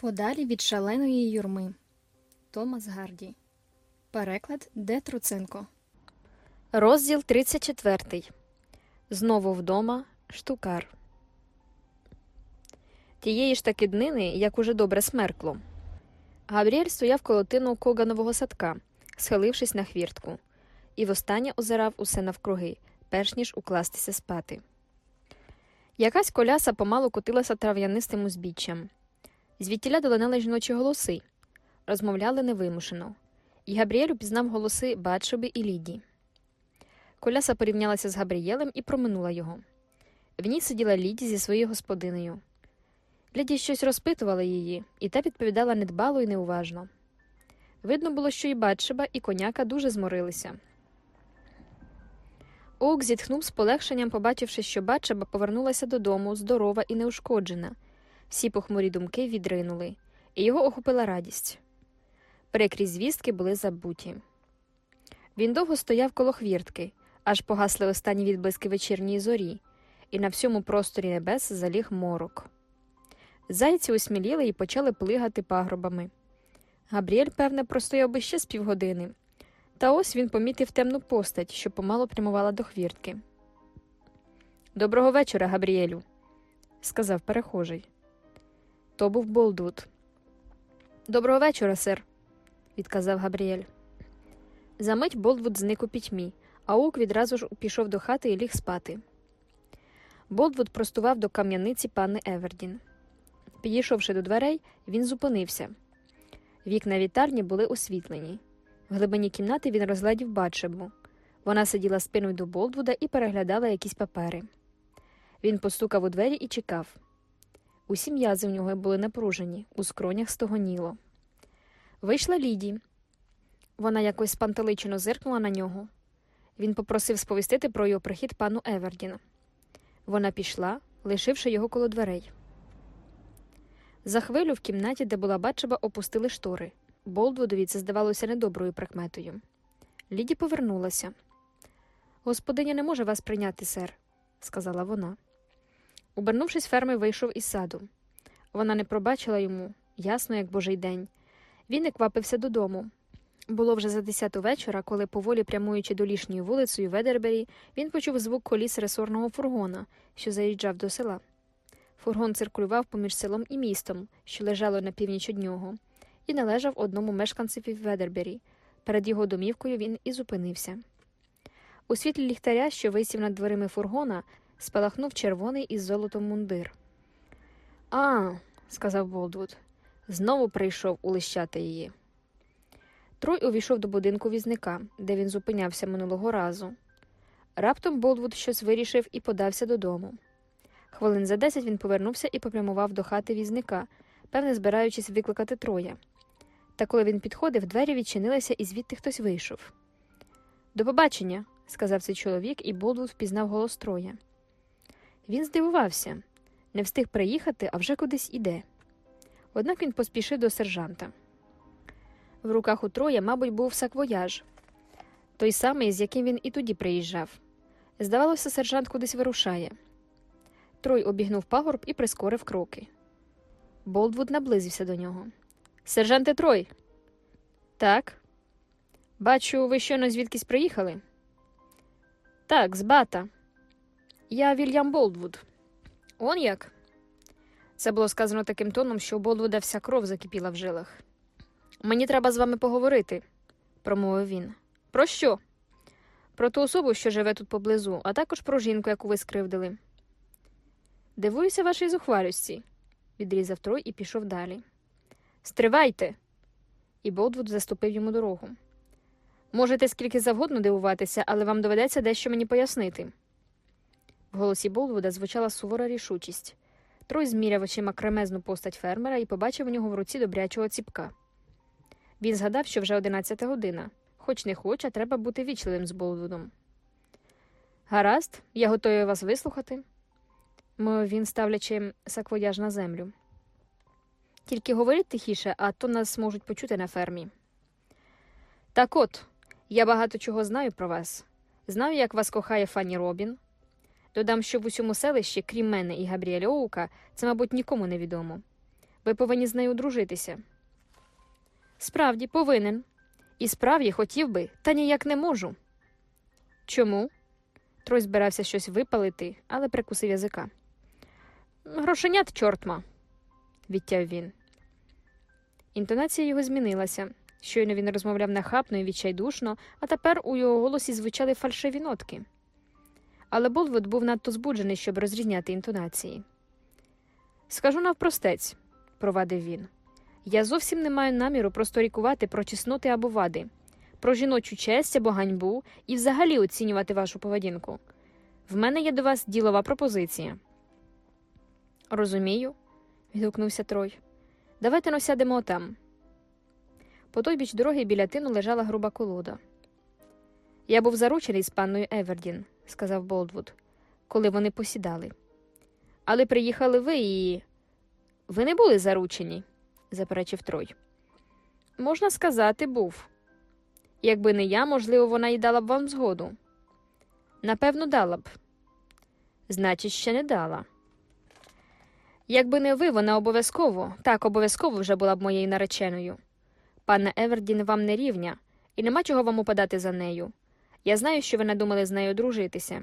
Подалі від шаленої юрми. Томас Гарді. Переклад Де Труценко. Розділ 34. Знову вдома штукар. Тієї ж таки днини, як уже добре смеркло. Габріель стояв коло тину коганового садка, схилившись на хвіртку, і востаннє озирав усе навкруги, перш ніж укластися спати. Якась коляса помалу котилася трав'янистим узбіччям. Звідтіля долинали жіночі голоси, розмовляли невимушено, і Габріель упізнав голоси Батшеби і Ліді. Коляса порівнялася з Габрієлем і проминула його. В ній сиділа Ліді зі своєю господинею. Ліді щось розпитувала її, і та відповідала недбало і неуважно. Видно було, що і Батшеба, і коняка дуже зморилися. Оук зітхнув з полегшенням, побачивши, що Батшеба повернулася додому, здорова і неушкоджена. Всі похмурі думки відринули, і його охопила радість. Прикрі звістки були забуті. Він довго стояв коло хвіртки, аж погасли останні відблиски вечірньої зорі, і на всьому просторі небес заліг морок. Зайці усміліли і почали плигати пагробами. Габріель, певне, простояв би ще з півгодини, та ось він помітив темну постать, що помало прямувала до хвіртки. Доброго вечора, Габріелю, сказав перехожий. То був Болдвуд. Доброго вечора, сер, відказав Габріель. За мить Болдвуд зник у пітьмі, а Оук відразу ж пішов до хати і ліг спати. Болдвуд простував до кам'яниці пани Евердін. Підійшовши до дверей, він зупинився. Вікна вітальні були освітлені. В глибині кімнати він розглядів Батшебу. Вона сиділа спиною до Болдвуда і переглядала якісь папери. Він постукав у двері і чекав. Усі м'язи в нього були напружені, у скронях стогоніло. Вийшла Ліді. Вона якось спантеличено зиркнула на нього. Він попросив сповістити про його прихід пану Евердіна. Вона пішла, лишивши його коло дверей. За хвилю в кімнаті, де була бачеба, опустили штори. Болдвудові це здавалося недоброю прикметою. Ліді повернулася. Господиня не може вас прийняти, сер, сказала вона. Обернувшись, фермер вийшов із саду. Вона не пробачила йому, ясно, як божий день. Він не квапився додому. Було вже за десяту вечора, коли, поволі прямуючи долішньою вулицею Ведербері, він почув звук коліс ресорного фургона, що заїжджав до села. Фургон циркулював поміж селом і містом, що лежало на північ від нього, і належав одному мешканцеві Ведербері. Перед його домівкою він і зупинився. У світлі ліхтаря, що висів над дверима фургона, спалахнув червоний із золотом мундир. А, сказав Болдвуд, знову прийшов улищати її. Трой увійшов до будинку візника, де він зупинявся минулого разу. Раптом Болдвуд щось вирішив і подався додому. Хвилин за десять він повернувся і попрямував до хати візника, певне, збираючись викликати троя. Та коли він підходив, двері відчинилися і звідти хтось вийшов. До побачення, сказав цей чоловік, і Болдвуд впізнав голос троя. Він здивувався не встиг приїхати, а вже кудись іде. Однак він поспішив до сержанта. В руках у троя, мабуть, був саквояж, той самий, з яким він і тоді приїжджав. Здавалося, сержант кудись вирушає. Трой обігнув пагорб і прискорив кроки. Болдвуд наблизився до нього. Сержанте Трой. Так. Бачу, ви щойно звідкись приїхали? Так, з бата. Я Вільям Болдвуд. Он як? Це було сказано таким тоном, що у Болдвуда вся кров закипіла в жилах. Мені треба з вами поговорити, промовив він. Про що? Про ту особу, що живе тут поблизу, а також про жінку, яку ви скривдили. Дивуюся вашій зухвалюсті, відрізав Трой і пішов далі. Стривайте. І Болдвуд заступив йому дорогу. Можете скільки завгодно дивуватися, але вам доведеться дещо мені пояснити. В голосі Болдвуда звучала сувора рішучість. Трой зміряв очима кремезну постать фермера і побачив у нього в руці добрячого ціпка. Він згадав, що вже одинадцята година, хоч не хоч, треба бути вічливим з Болдвудом. Гаразд, я готовий вас вислухати, мовив він, ставлячи саквояж на землю. Тільки говоріть тихіше, а то нас можуть почути на фермі. Так от, я багато чого знаю про вас. Знаю, як вас кохає Фанні Робін. Додам, що в усьому селищі, крім мене і Габріеля Оука, це, мабуть, нікому не відомо. Ви повинні з нею одружитися. Справді, повинен. І справді хотів би, та ніяк не можу. Чому? Трой збирався щось випалити, але прикусив язика. Грошенят чортма, відтяв він. Інтонація його змінилася. Щойно він розмовляв нахабно і відчайдушно, а тепер у його голосі звучали фальшиві нотки. Але Болвуд був надто збуджений, щоб розрізняти інтонації. Скажу навпростець, провадив він. Я зовсім не маю наміру просторікувати про чесноти або вади, про жіночу честь або ганьбу і взагалі оцінювати вашу поведінку. В мене є до вас ділова пропозиція. Розумію, відгукнувся Трой. Давайте но сядемо там. По той біч дороги біля тину лежала груба колода. Я був заручений з панною Евердін, сказав Болдвуд, коли вони посідали. Але приїхали ви і. Ви не були заручені, заперечив Трой. Можна сказати, був. Якби не я, можливо, вона й дала б вам згоду. Напевно, дала б. Значить, ще не дала. Якби не ви, вона обов'язково, так обов'язково вже була б моєю нареченою. Панна Евердін вам не рівня, і нема чого вам упадати за нею. Я знаю, що ви надумали з нею дружитися.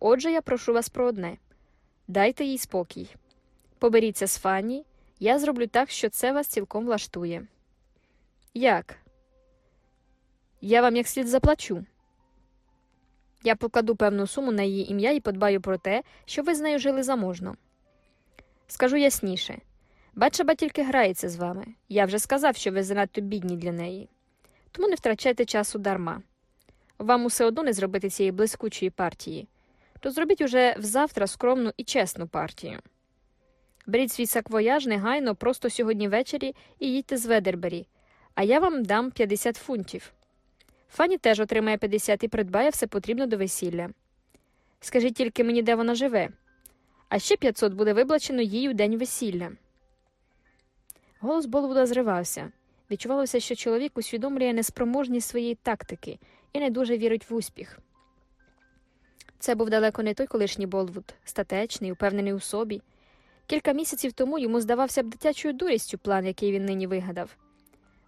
Отже, я прошу вас про одне дайте їй спокій. Поберіться з Фанні, я зроблю так, що це вас цілком влаштує. Як? Я вам як слід заплачу. Я покладу певну суму на її ім'я і подбаю про те, щоб ви з нею жили заможно. Скажу ясніше Батшеба тільки грається з вами. Я вже сказав, що ви занадто бідні для неї. Тому не втрачайте часу дарма. Вам усе одно не зробити цієї блискучої партії, то зробіть уже завтра скромну і чесну партію. Беріть свій саквояж негайно, просто сьогодні ввечері і їдьте з Ведербері, а я вам дам 50 фунтів. Фані теж отримає 50 і придбає все потрібно до весілля. Скажіть тільки мені, де вона живе, а ще 500 буде виплачено їй у день весілля. Голос Болвуда зривався. Відчувалося, що чоловік усвідомлює неспроможність своєї тактики і не дуже вірить в успіх. Це був далеко не той колишній Болвуд, статечний, упевнений у собі. Кілька місяців тому йому здавався б дитячою дурістю план, який він нині вигадав.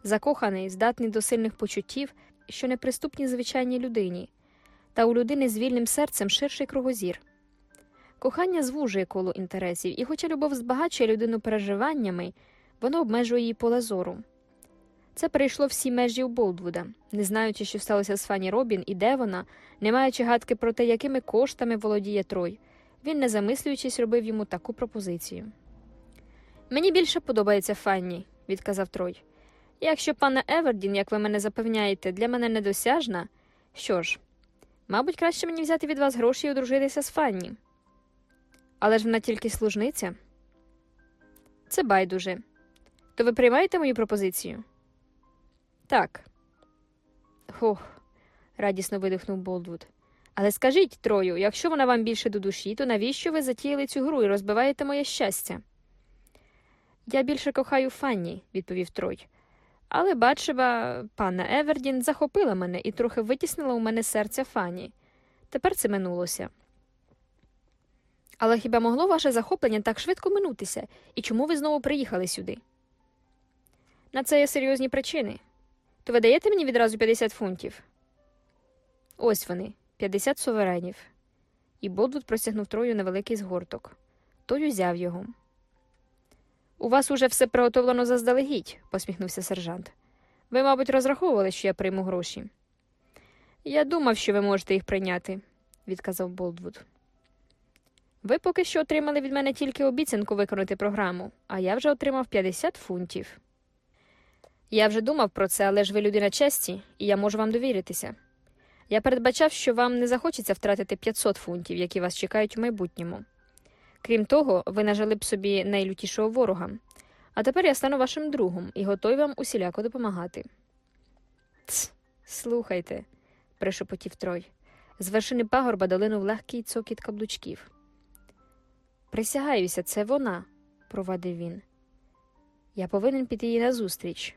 Закоханий, здатний до сильних почуттів, що неприступні звичайній людині, та у людини з вільним серцем ширший кругозір. Кохання звужує коло інтересів, і, хоча любов збагачує людину переживаннями, воно обмежує її поле зору. Це перейшло всі межі у Болдвуда, не знаючи, що сталося з Фані Робін і де вона, не маючи гадки про те, якими коштами володіє Трой, він, не замислюючись, робив йому таку пропозицію. Мені більше подобається Фанні, відказав Трой. Якщо пане Евердін, як ви мене запевняєте, для мене недосяжна, що ж, мабуть, краще мені взяти від вас гроші і одружитися з Фанні. Але ж вона тільки служниця. Це байдуже. То ви приймаєте мою пропозицію? Так. Ох, радісно видихнув Болдвуд. Але скажіть, Трою, якщо вона вам більше до душі, то навіщо ви затіяли цю гру і розбиваєте моє щастя? Я більше кохаю Фанні, відповів Трой. Але бачива, панна Евердін захопила мене і трохи витіснила у мене серця Фанні. Тепер це минулося. Але хіба могло ваше захоплення так швидко минутися, і чому ви знову приїхали сюди? На це є серйозні причини. То ви даєте мені відразу 50 фунтів? Ось вони, 50 суверенів. І Болдвуд простягнув трою невеликий згорток. Той узяв його. У вас уже все приготовлено заздалегідь, посміхнувся сержант. Ви, мабуть, розраховували, що я прийму гроші. Я думав, що ви можете їх прийняти, відказав Болдвуд. Ви поки що отримали від мене тільки обіцянку виконати програму, а я вже отримав 50 фунтів. Я вже думав про це, але ж ви людина честі, і я можу вам довіритися. Я передбачав, що вам не захочеться втратити 500 фунтів, які вас чекають у майбутньому. Крім того, ви нажили б собі найлютішого ворога. А тепер я стану вашим другом і готовий вам усіляко допомагати. Тс, слухайте, прошепотів Трой. З вершини пагорба долинув легкий цокіт каблучків. Присягаюся, це вона, провадив він. Я повинен піти їй назустріч.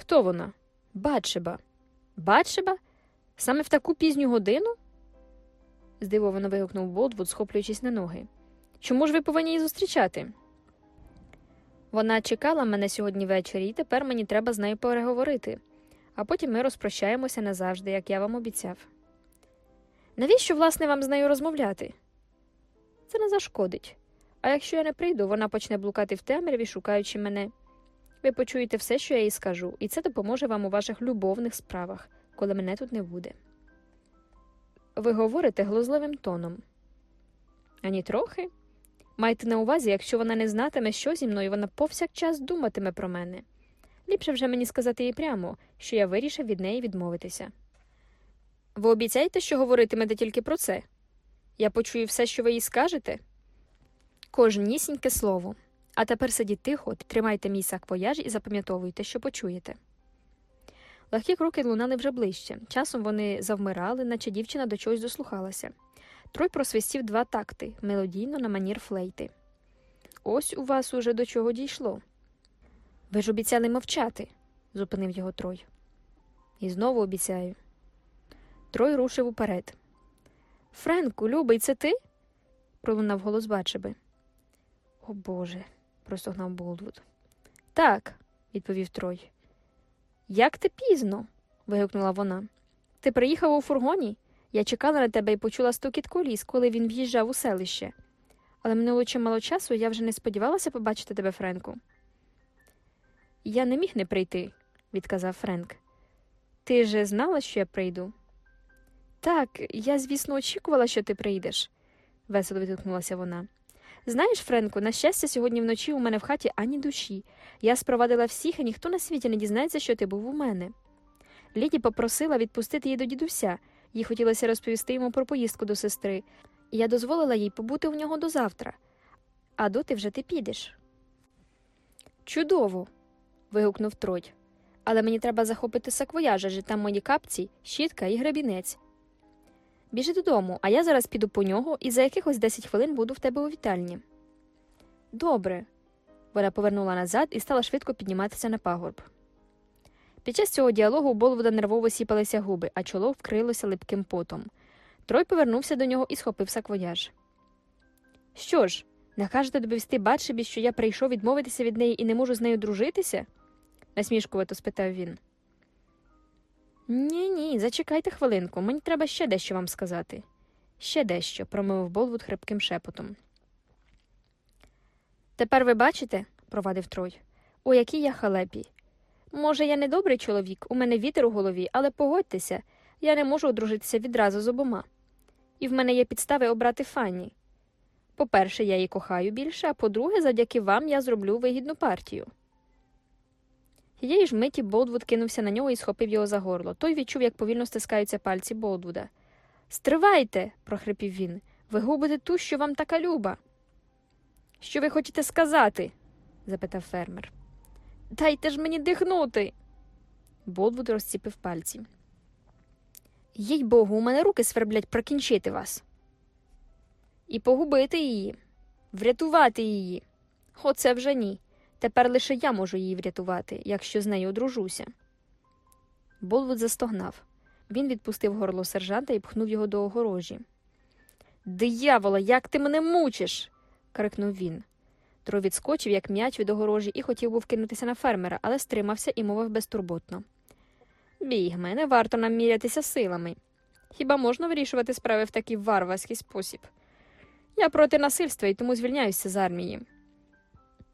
Хто вона? Батшеба. Батшеба? Саме в таку пізню годину? здивовано вигукнув Болдвуд, схоплюючись на ноги. Чому ж ви повинні її зустрічати? Вона чекала мене сьогодні ввечері, і тепер мені треба з нею переговорити, а потім ми розпрощаємося назавжди, як я вам обіцяв. Навіщо, власне, вам з нею розмовляти? Це не зашкодить. А якщо я не прийду, вона почне блукати в темряві, шукаючи мене. Ви почуєте все, що я їй скажу, і це допоможе вам у ваших любовних справах, коли мене тут не буде. Ви говорите глузливим тоном. Ані трохи. Майте на увазі, якщо вона не знатиме, що зі мною, вона повсякчас думатиме про мене. Ліпше вже мені сказати їй прямо, що я вирішив від неї відмовитися. Ви обіцяєте, що говоритимете тільки про це? Я почую все, що ви їй скажете? Кожнісіньке слово. А тепер сидіть тихо, тримайте мій саквояж і запам'ятовуйте, що почуєте. Легкі кроки лунали вже ближче. Часом вони завмирали, наче дівчина до чогось дослухалася. Трой просвистів два такти мелодійно на манір флейти. Ось у вас уже до чого дійшло. Ви ж обіцяли мовчати, зупинив його Трой. І знову обіцяю. Трой рушив уперед. Френку, любий, це ти? пролунав голос Бачеби. О Боже, простогнав Болдвуд. Так, відповів Трой. Як ти пізно? вигукнула вона. Ти приїхав у фургоні? Я чекала на тебе і почула стукіт коліс, коли він в'їжджав у селище. Але минуло чимало часу, я вже не сподівалася побачити тебе, Френку. Я не міг не прийти, відказав Френк. Ти же знала, що я прийду? Так, я, звісно, очікувала, що ти прийдеш, весело відгукнулася вона. Знаєш, Френку, на щастя, сьогодні вночі у мене в хаті ані душі. Я спровадила всіх, і ніхто на світі не дізнається, що ти був у мене. Ліді попросила відпустити її до дідуся, їй хотілося розповісти йому про поїздку до сестри, я дозволила їй побути у нього до завтра. А доти вже ти підеш. Чудово. вигукнув Трой. Але мені треба захопити саквояж, адже там мої капці, щітка і грабінець. Біжи додому, а я зараз піду по нього і за якихось 10 хвилин буду в тебе у вітальні. Добре. Вона повернула назад і стала швидко підніматися на пагорб. Під час цього діалогу у Болдвуда нервово сіпалися губи, а чоло вкрилося липким потом. Трой повернувся до нього і схопив саквояж. Що ж, накажете довести Батшебі, що я прийшов відмовитися від неї і не можу з нею дружитися? насмішкувато спитав він. Ні, ні, зачекайте хвилинку, мені треба ще дещо вам сказати. Ще дещо, промовив Болдвуд хрипким шепотом. Тепер ви бачите, провадив Трой, у якій я халепі. Може, я не добрий чоловік, у мене вітер у голові, але погодьтеся, я не можу одружитися відразу з обома. І в мене є підстави обрати Фанні. По-перше, я її кохаю більше, а по-друге, завдяки вам я зроблю вигідну партію. Тієї ж миті Болдвуд кинувся на нього і схопив його за горло. Той відчув, як повільно стискаються пальці Болдвуда. Стривайте, прохрипів він. Ви губите ту, що вам така люба. Що ви хочете сказати? запитав фермер. Дайте ж мені дихнути. Болдвуд розціпив пальці. Їй богу, у мене руки сверблять прокінчити вас. І погубити її, врятувати її. Оце вже ні. Тепер лише я можу її врятувати, якщо з нею одружуся. Болвуд застогнав. Він відпустив горло сержанта і пхнув його до огорожі. Диявола, як ти мене мучиш. крикнув він. Тро відскочив, як м'яч від огорожі, і хотів був кинутися на фермера, але стримався і мовив безтурботно. Бігме, не варто нам мірятися силами. Хіба можна вирішувати справи в такий варварський спосіб? Я проти насильства і тому звільняюся з армії.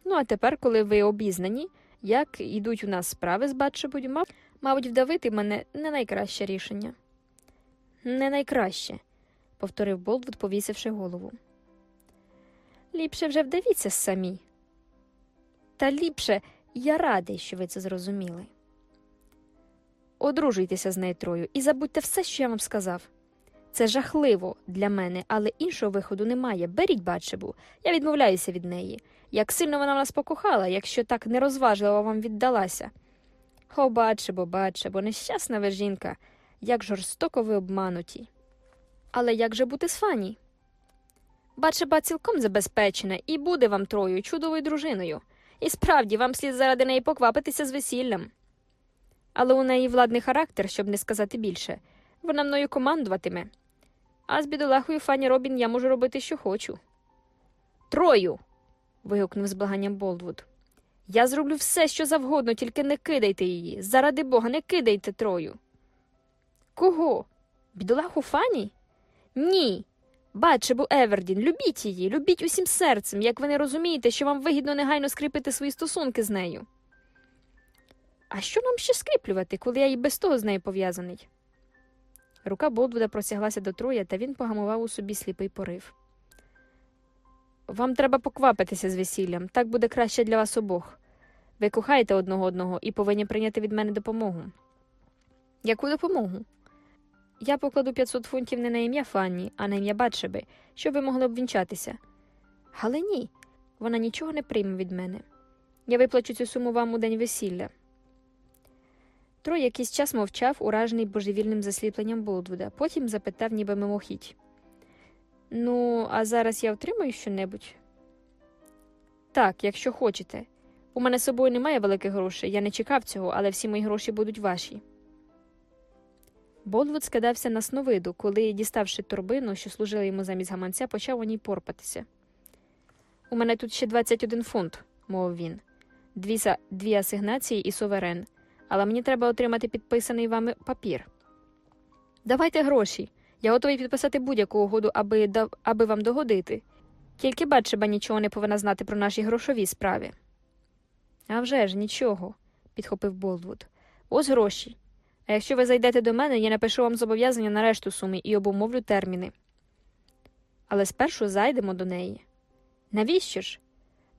Ну, а тепер, коли ви обізнані, як ідуть у нас справи з Батшебудь, мав, мабуть, вдавити мене не найкраще рішення. Не найкраще, повторив Болдвуд, повісивши голову. Ліпше вже вдавіться самі. Та ліпше я радий, що ви це зрозуміли. Одружуйтеся з нею трою і забудьте все, що я вам сказав. Це жахливо для мене, але іншого виходу немає. Беріть Батшебу, я відмовляюся від неї. Як сильно вона нас покохала, якщо так нерозважливо вам віддалася. О, Батшебо, Батшебо, нещасна ви жінка, як жорстоко ви обмануті. Але як же бути з Фані? Батшеба цілком забезпечена і буде вам трою чудовою дружиною. І справді вам слід заради неї поквапитися з весіллям. Але у неї владний характер, щоб не сказати більше, вона мною командуватиме. А з бідолахою Фані Робін я можу робити, що хочу. Трою. Вигукнув з благанням Болдвуд. Я зроблю все, що завгодно, тільки не кидайте її. Заради бога, не кидайте трою. Кого? Бідолаху Фані? Ні. Батшебу Евердін, любіть її, любіть усім серцем, як ви не розумієте, що вам вигідно негайно скріпити свої стосунки з нею. А що нам ще скріплювати, коли я і без того з нею пов'язаний? Рука Болдвуда простяглася до Троя, та він погамував у собі сліпий порив. Вам треба поквапитися з весіллям, так буде краще для вас обох. Ви кохаєте одного одного і повинні прийняти від мене допомогу. Яку допомогу? Я покладу 500 фунтів не на ім'я Фанні, а на ім'я Батшеби, щоб ви могли обвінчатися. Але ні, вона нічого не прийме від мене. Я виплачу цю суму вам у день весілля. Трой якийсь час мовчав, уражений божевільним засліпленням Болдвуда, потім запитав, ніби мимохідь. Ну, а зараз я отримаю щонебудь? Так, якщо хочете. У мене з собою немає великих грошей, я не чекав цього, але всі мої гроші будуть ваші. Болдвуд скидався на сновиду, коли, діставши торбину, що служила йому замість гаманця, почав у ній порпатися. У мене тут ще 21 фунт, мовив він. Дві. Дві асигнації і суверен, але мені треба отримати підписаний вами папір. Давайте гроші. Я готовий підписати будь-яку угоду, аби, да... аби вам догодити. Тільки Батшеба нічого не повинна знати про наші грошові справи. «А вже ж, нічого, підхопив Болдвуд. Ось гроші. А якщо ви зайдете до мене, я напишу вам зобов'язання на решту суми і обумовлю терміни. Але спершу зайдемо до неї. Навіщо ж?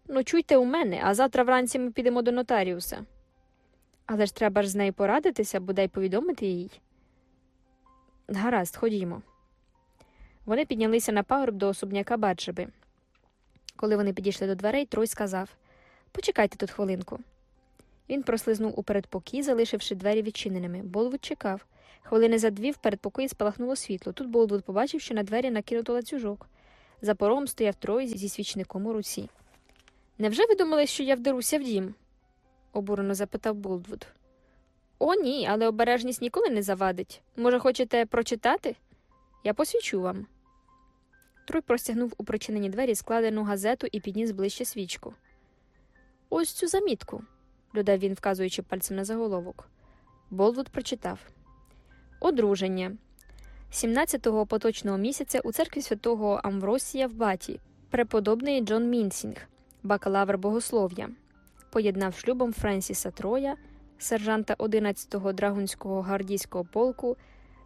Ну, чуйте у мене, а завтра вранці ми підемо до нотаріуса. Але ж треба ж з нею порадитися, бодай повідомити їй. Гаразд, ходімо. Вони піднялися на пагорб до особняка Баджеби. Коли вони підійшли до дверей, Трой сказав Почекайте тут хвилинку. Він прослизнув у передпокій, залишивши двері відчиненими. Болвуд чекав. Хвилини за дві в передпокої спалахнуло світло. Тут Болвуд побачив, що на двері накинуто ланцюжок. За порогом стояв Трой зі свічником у руці. Невже ви думали, що я вдеруся в дім? обурено запитав Болдвуд. О, ні, але обережність ніколи не завадить. Може, хочете прочитати? Я посвічу вам. Трой простягнув у прочинені двері складену газету і підніс ближче свічку. Ось цю замітку, додав він, вказуючи пальцем на заголовок. Болвуд прочитав Одруження. 17-го поточного місяця у церкві святого Амвросія в Баті, преподобний Джон Мінсінг, бакалавр богослов'я, поєднав шлюбом Френсіса Троя, сержанта 11-го драгунського гвардійського полку,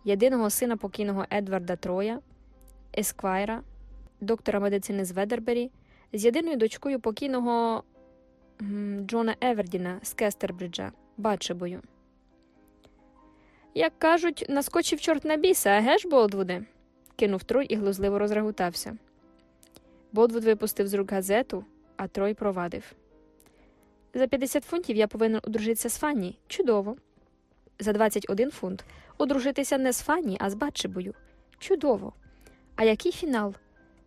єдиного сина покійного Едварда Троя, Есквайра, доктора медицини з Ведербері, з єдиною дочкою покійного Джона Евердіна з Кестербриджа, Батшебою. Як кажуть, наскочив чорт на біса, а геж, Болдвуде? кинув Трой і глузливо розрегутався. Болдвуд випустив з рук газету, а Трой провадив. За 50 фунтів я повинен одружитися з Фанні. Чудово. За 21 фунт одружитися не з Фанні, а з Батшебою. Чудово. А який фінал?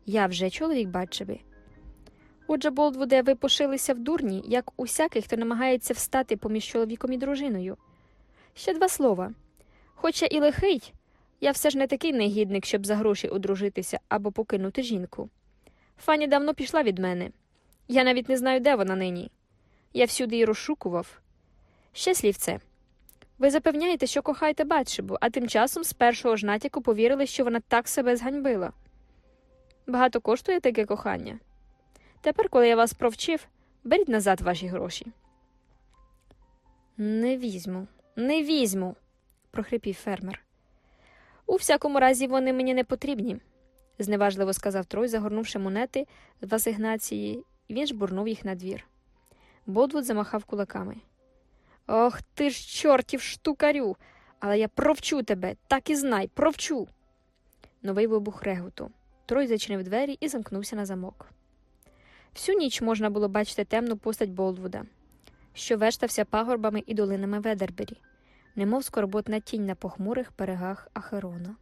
Я вже чоловік Батшеби. Отже, Болдвуде, ви пошилися в дурні, як усякий, хто намагається встати поміж чоловіком і дружиною. Ще два слова. Хоча і лихий, я все ж не такий негідник, щоб за гроші одружитися або покинути жінку. Фані давно пішла від мене. Я навіть не знаю, де вона нині. Я всюди її розшукував. Ще слівце. Ви запевняєте, що кохаєте Батшебу, а тим часом з першого ж натяку повірили, що вона так себе зганьбила. Багато коштує таке кохання. Тепер, коли я вас провчив, беріть назад ваші гроші. Не візьму, не візьму, прохрипів фермер. У всякому разі, вони мені не потрібні, зневажливо сказав Трой, загорнувши монети в асигнації, він жбурнув їх на двір. Бодвуд замахав кулаками. Ох ти ж, чортів штукарю, але я провчу тебе, так і знай, провчу. Новий вибух реготу. Трой зачинив двері і замкнувся на замок. Всю ніч можна було бачити темну постать Болдвуда, що вештався пагорбами і долинами Ведербері, немов скорботна тінь на похмурих берегах Ахерона.